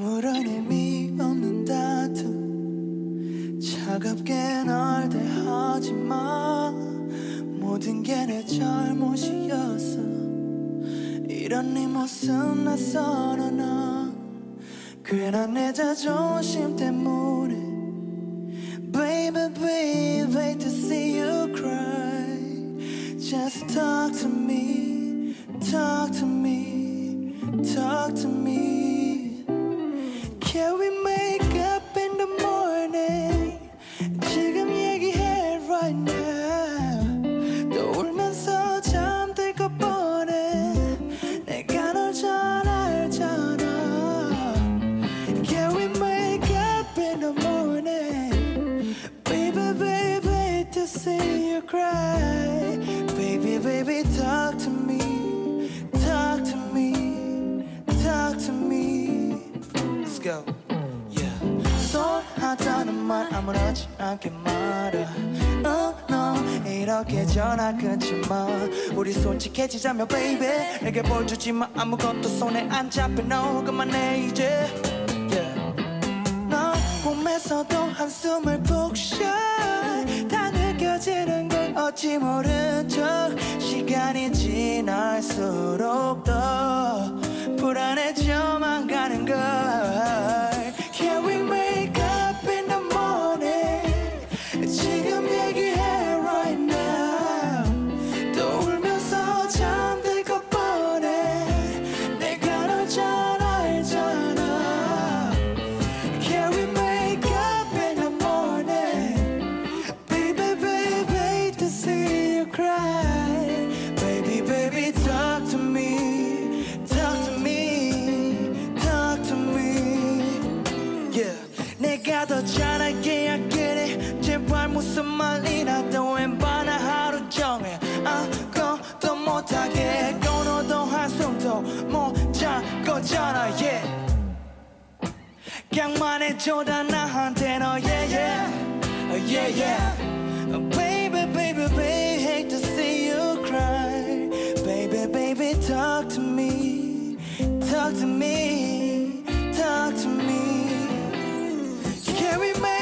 아무런 의미 없는 다툼 차갑게 널 대하지 마 모든 게 내 잘못이었어 이런 네 모습 낯설어 나 괜한 내 자존심 때문에 Baby, baby, wait to see you cry Just talk to me, talk to me, talk to me cry. Baby baby talk to me. Talk to me. Talk to me. Let's go. Yeah. 소하다는 말 아무렇지 않게 말해. Oh no 이렇게 전화 끊지 마. 우리 솔직해지자며 baby. 내게 보여주지 마. 아무것도 손에 안 잡혀. No 그만해 이제. Yeah. 너 꿈에서도 한숨을 푹걸 어찌 모른 척 yeah. 내가 더 잘하게 it 제발 무슨 말이라도 웬만한 하루 종일 아무것도 못하게 끊어도 한숨도 못잔 거잖아 yeah. 그냥만 해줘다 나한테 너 yeah yeah. Oh, yeah yeah. Oh, baby baby baby hate to see you cry. Baby baby talk to me. Talk to me. Talk to me we make